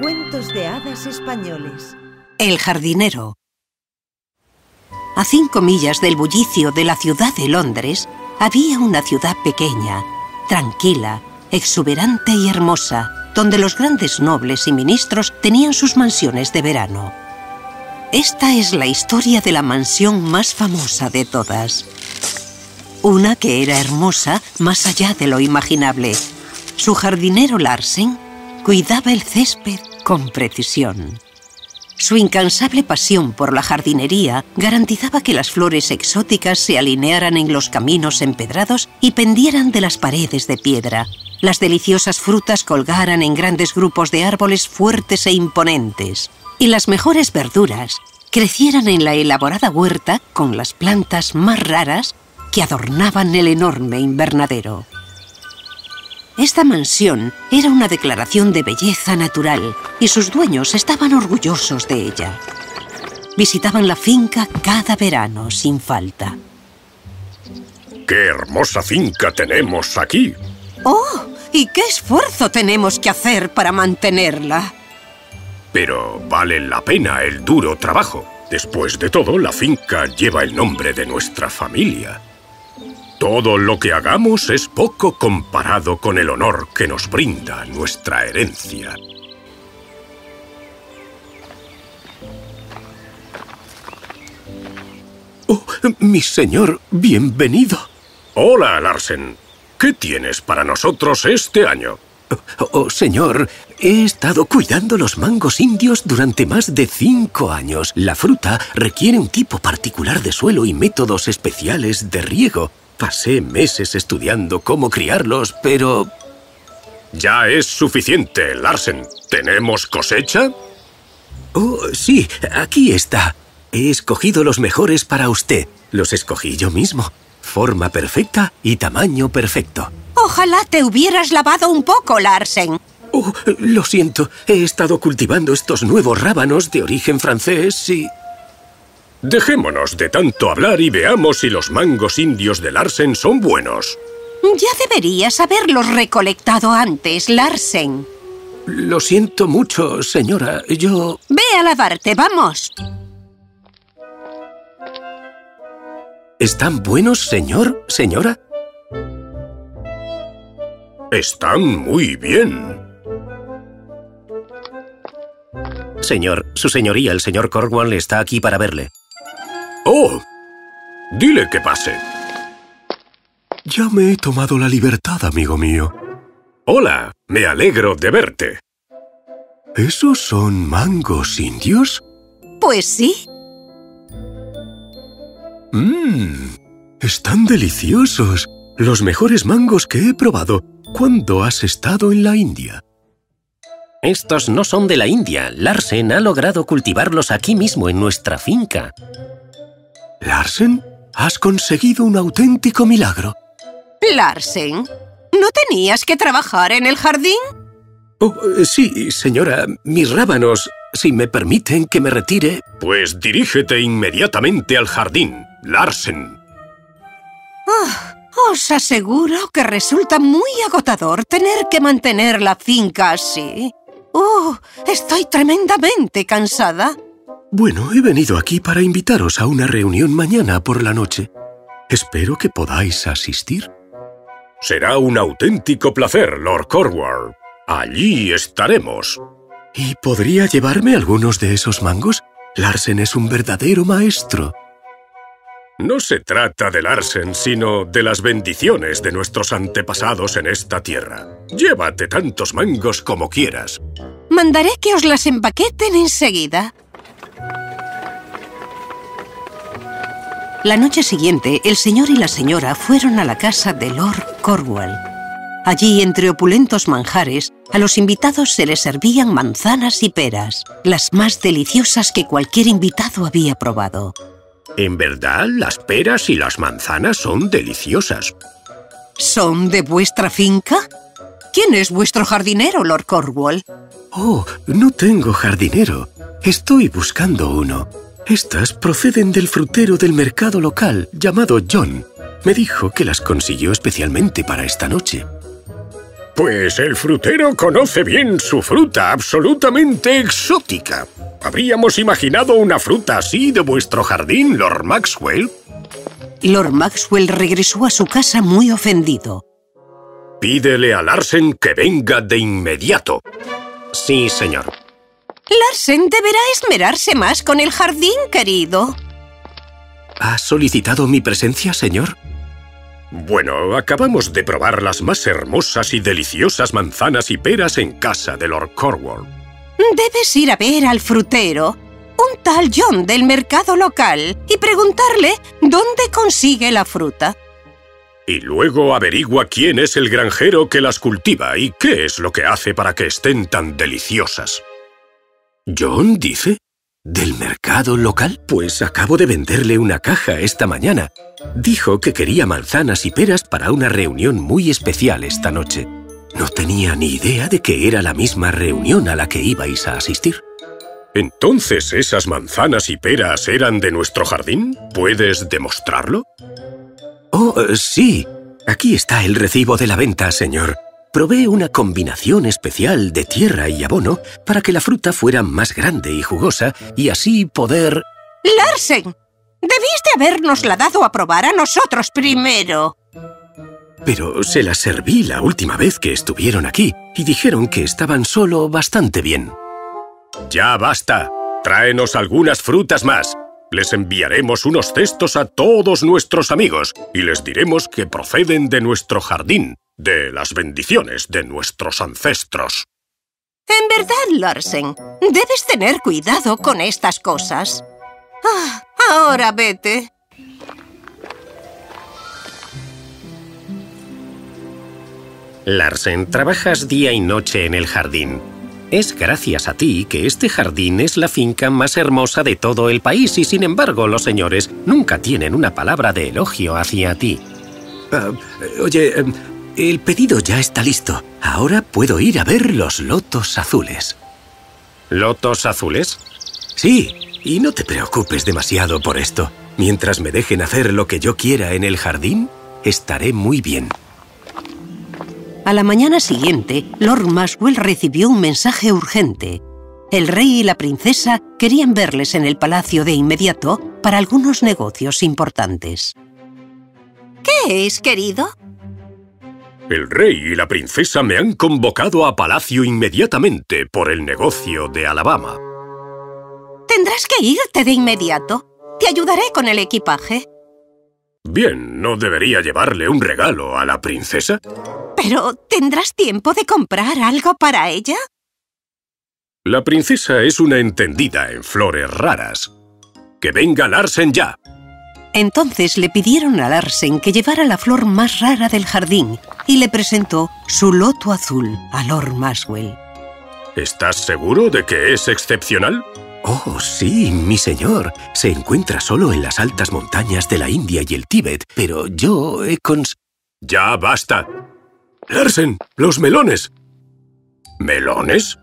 Cuentos de hadas españoles. El jardinero. A cinco millas del bullicio de la ciudad de Londres, había una ciudad pequeña, tranquila, exuberante y hermosa, donde los grandes nobles y ministros tenían sus mansiones de verano. Esta es la historia de la mansión más famosa de todas. Una que era hermosa más allá de lo imaginable. Su jardinero Larsen cuidaba el césped con precisión. Su incansable pasión por la jardinería garantizaba que las flores exóticas se alinearan en los caminos empedrados y pendieran de las paredes de piedra. Las deliciosas frutas colgaran en grandes grupos de árboles fuertes e imponentes. Y las mejores verduras crecieran en la elaborada huerta con las plantas más raras que adornaban el enorme invernadero. Esta mansión era una declaración de belleza natural y sus dueños estaban orgullosos de ella. Visitaban la finca cada verano sin falta. ¡Qué hermosa finca tenemos aquí! ¡Oh! ¿Y qué esfuerzo tenemos que hacer para mantenerla? Pero vale la pena el duro trabajo. Después de todo, la finca lleva el nombre de nuestra familia. Todo lo que hagamos es poco comparado con el honor que nos brinda nuestra herencia. Oh, mi señor, bienvenido. Hola, Larsen. ¿Qué tienes para nosotros este año? Oh, oh, señor, he estado cuidando los mangos indios durante más de cinco años. La fruta requiere un tipo particular de suelo y métodos especiales de riego. Pasé meses estudiando cómo criarlos, pero... Ya es suficiente, Larsen. ¿Tenemos cosecha? Oh, sí, aquí está. He escogido los mejores para usted. Los escogí yo mismo. Forma perfecta y tamaño perfecto. Ojalá te hubieras lavado un poco, Larsen. Oh, lo siento. He estado cultivando estos nuevos rábanos de origen francés y... Dejémonos de tanto hablar y veamos si los mangos indios de Larsen son buenos. Ya deberías haberlos recolectado antes, Larsen. Lo siento mucho, señora. Yo... Ve a lavarte, vamos. ¿Están buenos, señor, señora? Están muy bien. Señor, su señoría, el señor Cornwall, está aquí para verle. ¡Oh! Dile que pase. Ya me he tomado la libertad, amigo mío. Hola, me alegro de verte. ¿Esos son mangos indios? Pues sí. Mmm, están deliciosos. Los mejores mangos que he probado. ¿Cuándo has estado en la India? Estos no son de la India. Larsen ha logrado cultivarlos aquí mismo en nuestra finca. Larsen, has conseguido un auténtico milagro. Larsen, ¿no tenías que trabajar en el jardín? Oh, sí, señora. Mis rábanos, si me permiten que me retire... Pues dirígete inmediatamente al jardín, Larsen. Oh, os aseguro que resulta muy agotador tener que mantener la finca así. ¡Oh! Estoy tremendamente cansada. Bueno, he venido aquí para invitaros a una reunión mañana por la noche. Espero que podáis asistir. Será un auténtico placer, Lord Cornwall. Allí estaremos. ¿Y podría llevarme algunos de esos mangos? Larsen es un verdadero maestro. No se trata de Larsen, sino de las bendiciones de nuestros antepasados en esta tierra. Llévate tantos mangos como quieras. Mandaré que os las empaqueten enseguida. La noche siguiente, el señor y la señora fueron a la casa de Lord Cornwall. Allí, entre opulentos manjares, a los invitados se les servían manzanas y peras, las más deliciosas que cualquier invitado había probado. En verdad, las peras y las manzanas son deliciosas. ¿Son de vuestra finca? ¿Quién es vuestro jardinero, Lord Cornwall? Oh, no tengo jardinero. Estoy buscando uno. Estas proceden del frutero del mercado local, llamado John. Me dijo que las consiguió especialmente para esta noche. Pues el frutero conoce bien su fruta absolutamente exótica. ¿Habríamos imaginado una fruta así de vuestro jardín, Lord Maxwell? Lord Maxwell regresó a su casa muy ofendido. Pídele a Larsen que venga de inmediato. Sí, señor. Larsen deberá esmerarse más con el jardín, querido. ¿Ha solicitado mi presencia, señor? Bueno, acabamos de probar las más hermosas y deliciosas manzanas y peras en casa de Lord Cornwall. Debes ir a ver al frutero, un tal John del mercado local, y preguntarle dónde consigue la fruta. Y luego averigua quién es el granjero que las cultiva y qué es lo que hace para que estén tan deliciosas. ¿John dice? ¿Del mercado local? Pues acabo de venderle una caja esta mañana. Dijo que quería manzanas y peras para una reunión muy especial esta noche. No tenía ni idea de que era la misma reunión a la que ibais a asistir. ¿Entonces esas manzanas y peras eran de nuestro jardín? ¿Puedes demostrarlo? Oh, sí. Aquí está el recibo de la venta, señor. Probé una combinación especial de tierra y abono para que la fruta fuera más grande y jugosa y así poder... ¡Larsen! Debiste habernosla dado a probar a nosotros primero. Pero se la serví la última vez que estuvieron aquí y dijeron que estaban solo bastante bien. ¡Ya basta! Tráenos algunas frutas más. Les enviaremos unos cestos a todos nuestros amigos y les diremos que proceden de nuestro jardín, de las bendiciones de nuestros ancestros. En verdad, Larsen, debes tener cuidado con estas cosas. Ah, ahora vete. Larsen, trabajas día y noche en el jardín. Es gracias a ti que este jardín es la finca más hermosa de todo el país y sin embargo los señores nunca tienen una palabra de elogio hacia ti. Ah, oye, em, el pedido ya está listo. Ahora puedo ir a ver los lotos azules. ¿Lotos azules? Sí, y no te preocupes demasiado por esto. Mientras me dejen hacer lo que yo quiera en el jardín, estaré muy bien. A la mañana siguiente, Lord Maxwell recibió un mensaje urgente. El rey y la princesa querían verles en el palacio de inmediato para algunos negocios importantes. ¿Qué es, querido? El rey y la princesa me han convocado a palacio inmediatamente por el negocio de Alabama. Tendrás que irte de inmediato. Te ayudaré con el equipaje. Bien, ¿no debería llevarle un regalo a la princesa? Pero, ¿tendrás tiempo de comprar algo para ella? La princesa es una entendida en flores raras. ¡Que venga Larsen ya! Entonces le pidieron a Larsen que llevara la flor más rara del jardín y le presentó su loto azul a Lord Maxwell. ¿Estás seguro de que es excepcional? Oh, sí, mi señor. Se encuentra solo en las altas montañas de la India y el Tíbet, pero yo he cons... ¡Ya basta! ¡Larsen! ¡Los melones! ¿Melones?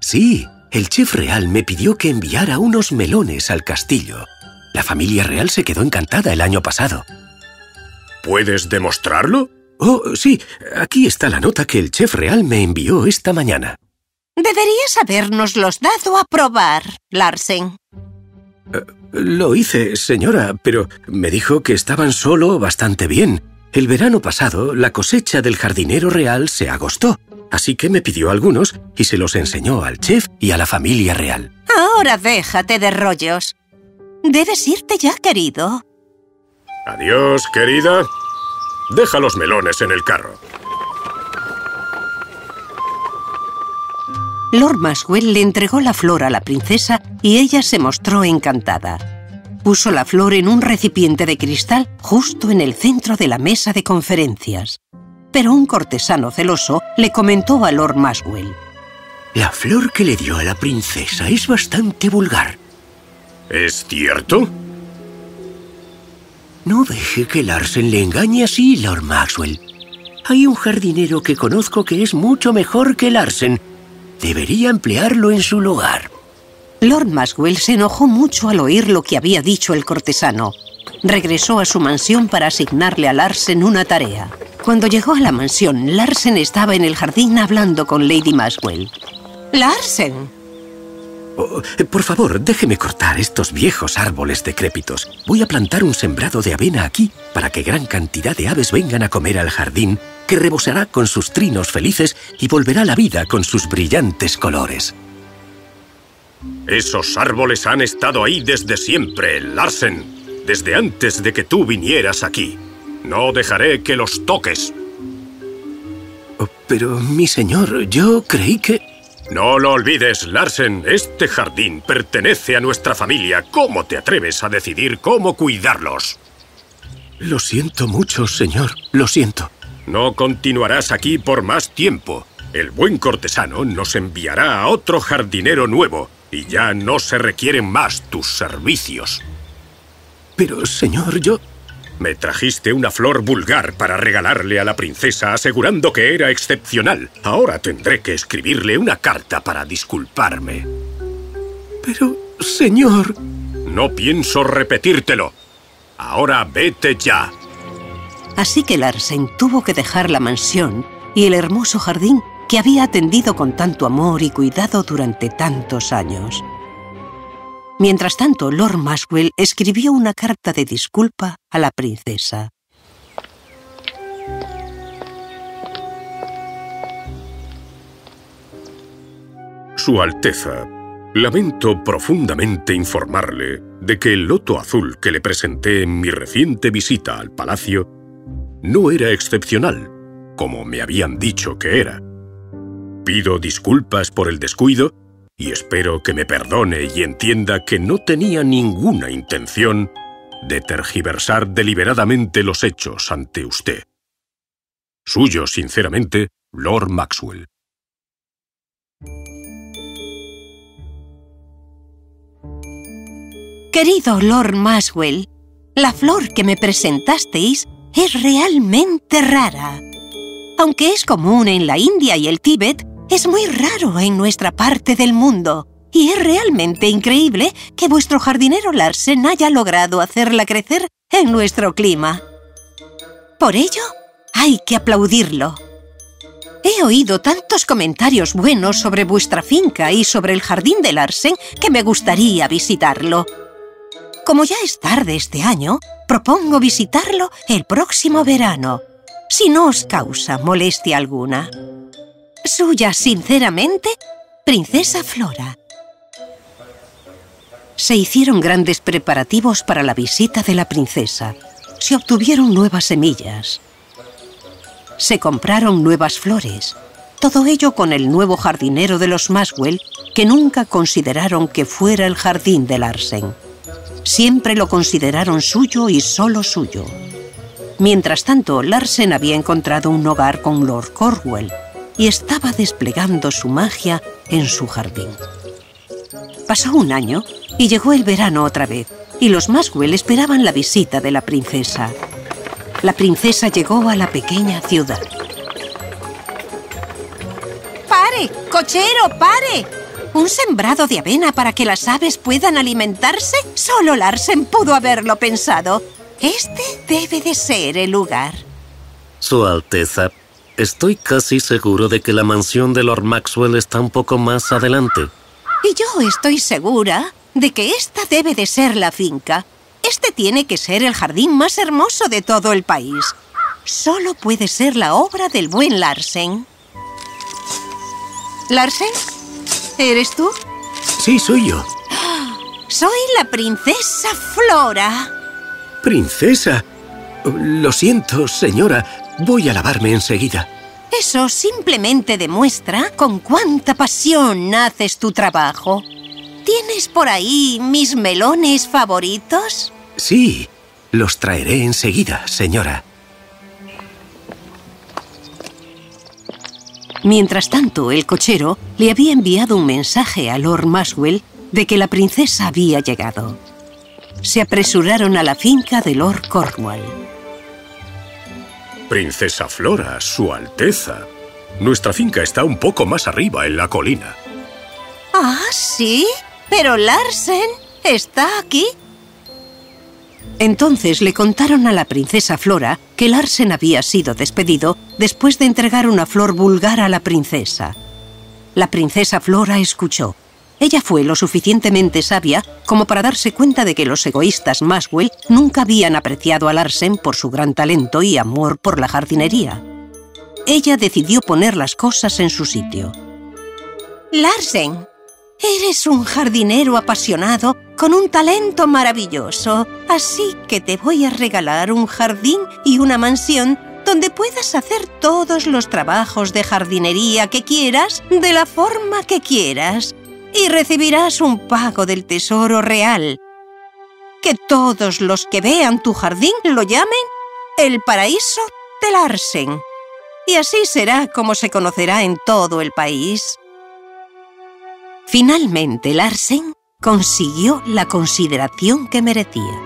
Sí, el chef real me pidió que enviara unos melones al castillo. La familia real se quedó encantada el año pasado. ¿Puedes demostrarlo? Oh, sí. Aquí está la nota que el chef real me envió esta mañana. Deberías habernoslos dado a probar, Larsen. Eh, lo hice, señora, pero me dijo que estaban solo bastante bien. El verano pasado, la cosecha del jardinero real se agostó, así que me pidió algunos y se los enseñó al chef y a la familia real. Ahora déjate de rollos. Debes irte ya, querido. Adiós, querida. Deja los melones en el carro. Lord Maxwell le entregó la flor a la princesa y ella se mostró encantada. Puso la flor en un recipiente de cristal justo en el centro de la mesa de conferencias. Pero un cortesano celoso le comentó a Lord Maxwell. La flor que le dio a la princesa es bastante vulgar. ¿Es cierto? No deje que Larsen le engañe así, Lord Maxwell. Hay un jardinero que conozco que es mucho mejor que Larsen Debería emplearlo en su lugar. Lord Maxwell se enojó mucho al oír lo que había dicho el cortesano. Regresó a su mansión para asignarle a Larsen una tarea. Cuando llegó a la mansión, Larsen estaba en el jardín hablando con Lady Maxwell. ¡Larsen! Oh, por favor, déjeme cortar estos viejos árboles decrépitos. Voy a plantar un sembrado de avena aquí para que gran cantidad de aves vengan a comer al jardín, que rebosará con sus trinos felices y volverá a la vida con sus brillantes colores. Esos árboles han estado ahí desde siempre, Larsen. Desde antes de que tú vinieras aquí. No dejaré que los toques. Oh, pero, mi señor, yo creí que... No lo olvides, Larsen. Este jardín pertenece a nuestra familia. ¿Cómo te atreves a decidir cómo cuidarlos? Lo siento mucho, señor. Lo siento. No continuarás aquí por más tiempo. El buen cortesano nos enviará a otro jardinero nuevo y ya no se requieren más tus servicios. Pero, señor, yo... Me trajiste una flor vulgar para regalarle a la princesa asegurando que era excepcional. Ahora tendré que escribirle una carta para disculparme. Pero, señor... No pienso repetírtelo. Ahora vete ya. Así que Larsen tuvo que dejar la mansión y el hermoso jardín que había atendido con tanto amor y cuidado durante tantos años. Mientras tanto, Lord Maxwell escribió una carta de disculpa a la princesa. Su Alteza, lamento profundamente informarle de que el loto azul que le presenté en mi reciente visita al palacio no era excepcional, como me habían dicho que era. Pido disculpas por el descuido y espero que me perdone y entienda que no tenía ninguna intención de tergiversar deliberadamente los hechos ante usted. Suyo, sinceramente, Lord Maxwell. Querido Lord Maxwell, la flor que me presentasteis es realmente rara. Aunque es común en la India y el Tíbet, es muy raro en nuestra parte del mundo. Y es realmente increíble que vuestro jardinero Larsen haya logrado hacerla crecer en nuestro clima. Por ello, hay que aplaudirlo. He oído tantos comentarios buenos sobre vuestra finca y sobre el jardín de Larsen que me gustaría visitarlo. Como ya es tarde este año, propongo visitarlo el próximo verano, si no os causa molestia alguna. Suya, sinceramente, Princesa Flora. Se hicieron grandes preparativos para la visita de la princesa. Se obtuvieron nuevas semillas. Se compraron nuevas flores. Todo ello con el nuevo jardinero de los Maxwell, que nunca consideraron que fuera el jardín de Larsen. Siempre lo consideraron suyo y solo suyo. Mientras tanto, Larsen había encontrado un hogar con Lord Cornwell, y estaba desplegando su magia en su jardín. Pasó un año y llegó el verano otra vez, y los Maxwell esperaban la visita de la princesa. La princesa llegó a la pequeña ciudad. ¡Pare! ¡Cochero, pare! ¿Un sembrado de avena para que las aves puedan alimentarse? Solo Larsen pudo haberlo pensado. Este debe de ser el lugar. Su Alteza, Estoy casi seguro de que la mansión de Lord Maxwell está un poco más adelante. Y yo estoy segura de que esta debe de ser la finca. Este tiene que ser el jardín más hermoso de todo el país. Solo puede ser la obra del buen Larsen. ¿Larsen? ¿Eres tú? Sí, soy yo. Soy la princesa Flora. ¿Princesa? Lo siento, señora. Voy a lavarme enseguida. Eso simplemente demuestra con cuánta pasión haces tu trabajo. ¿Tienes por ahí mis melones favoritos? Sí, los traeré enseguida, señora. Mientras tanto, el cochero le había enviado un mensaje a Lord Maxwell de que la princesa había llegado. Se apresuraron a la finca de Lord Cornwall. Princesa Flora, Su Alteza. Nuestra finca está un poco más arriba, en la colina. ¿Ah, sí? ¿Pero Larsen está aquí? Entonces le contaron a la princesa Flora que Larsen había sido despedido después de entregar una flor vulgar a la princesa. La princesa Flora escuchó. Ella fue lo suficientemente sabia como para darse cuenta de que los egoístas Maswell nunca habían apreciado a Larsen por su gran talento y amor por la jardinería. Ella decidió poner las cosas en su sitio. Larsen, eres un jardinero apasionado con un talento maravilloso, así que te voy a regalar un jardín y una mansión donde puedas hacer todos los trabajos de jardinería que quieras de la forma que quieras y recibirás un pago del tesoro real. Que todos los que vean tu jardín lo llamen el paraíso de Larsen. Y así será como se conocerá en todo el país. Finalmente Larsen consiguió la consideración que merecía.